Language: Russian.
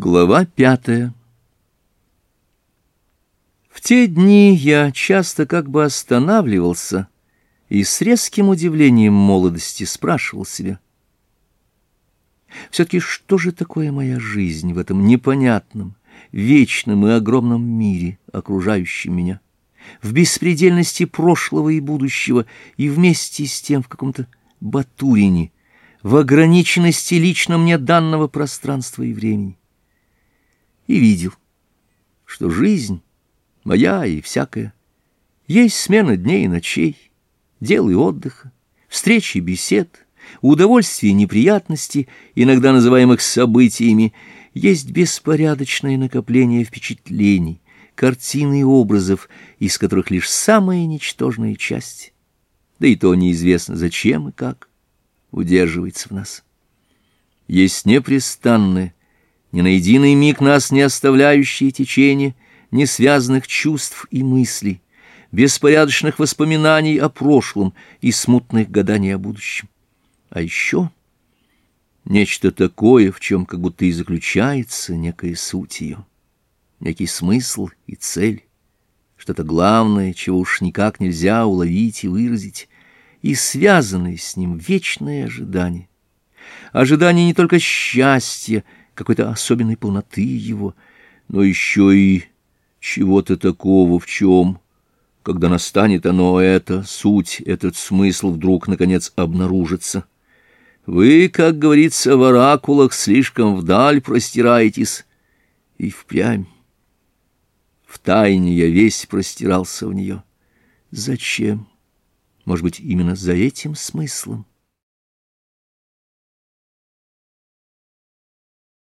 Глава пятая В те дни я часто как бы останавливался и с резким удивлением молодости спрашивал себя. Все-таки что же такое моя жизнь в этом непонятном, вечном и огромном мире, окружающем меня, в беспредельности прошлого и будущего и вместе с тем в каком-то Батурине, в ограниченности лично мне данного пространства и времени? и видел, что жизнь моя и всякая есть смена дней и ночей, дел и отдыха, встречи и бесед, удовольствий и неприятностей, иногда называемых событиями, есть беспорядочное накопление впечатлений, картин и образов, из которых лишь самые ничтожные части, да и то неизвестно зачем и как, удерживается в нас. Есть непрестанное, ни на единый миг нас не оставляющие течения, несвязанных чувств и мыслей, беспорядочных воспоминаний о прошлом и смутных гаданий о будущем. А еще нечто такое, в чем как будто и заключается некая суть ее, некий смысл и цель, что-то главное, чего уж никак нельзя уловить и выразить, и связанное с ним вечное ожидание. Ожидание не только счастья, какой-то особенной полноты его, но еще и чего-то такого, в чем, когда настанет оно это, суть, этот смысл вдруг, наконец, обнаружится. Вы, как говорится, в оракулах слишком вдаль простираетесь, и впрямь. В тайне я весь простирался в нее. Зачем? Может быть, именно за этим смыслом?